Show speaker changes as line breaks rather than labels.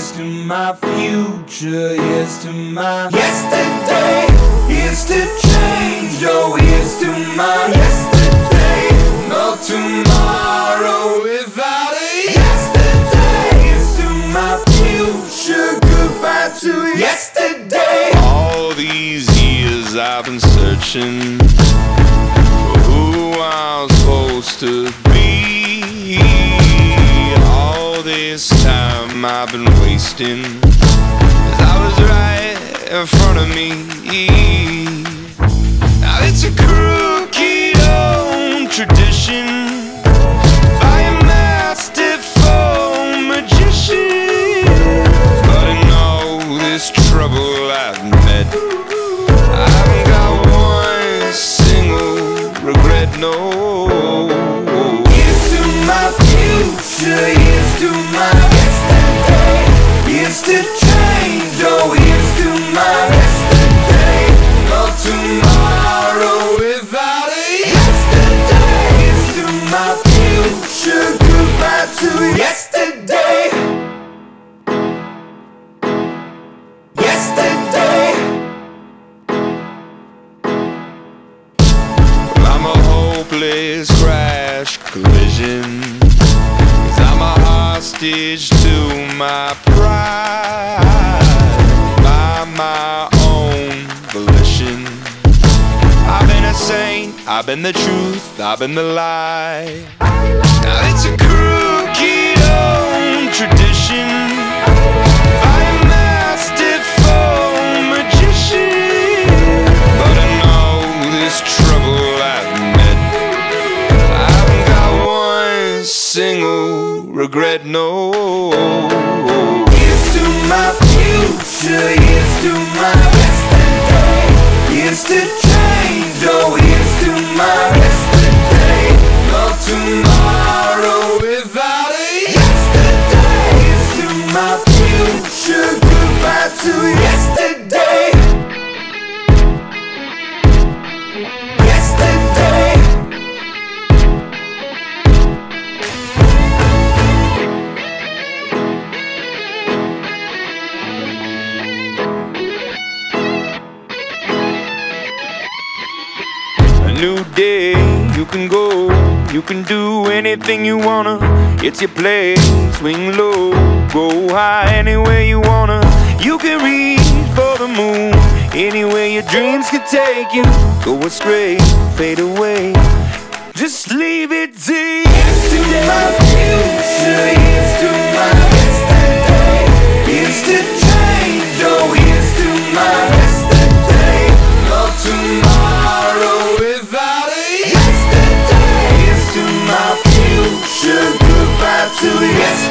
Here's to my future. Here's to my yesterday. Here's to change. Oh, here's to my yesterday. No tomorrow without a yesterday. Here's to my future. Goodbye to yesterday.
All these years I've been searching for who I'm supposed to be. All this time I've been wasting. I was right in front of me. Now it's a crooked old tradition by a masterful magician. But in all this trouble I've met, I haven't got one single regret, no.
Future, goodbye to yesterday. Yesterday.
I'm a hopeless crash collision. Cause I'm a hostage to my pride I've been the truth, I've been the lie. Now it's a crooked old tradition regret, no.
Here's to my
new day, you can go, you can do anything you wanna. It's your place, swing low, go high, anywhere you wanna. You can reach for the moon, anywhere your dreams could take you. Go astray, fade away, just leave it to you.
Here's to my future, here's to my yesterday. Here's to change, oh, here's to my yesterday. No tomorrow without a yesterday. Here's to my future, goodbye to yesterday.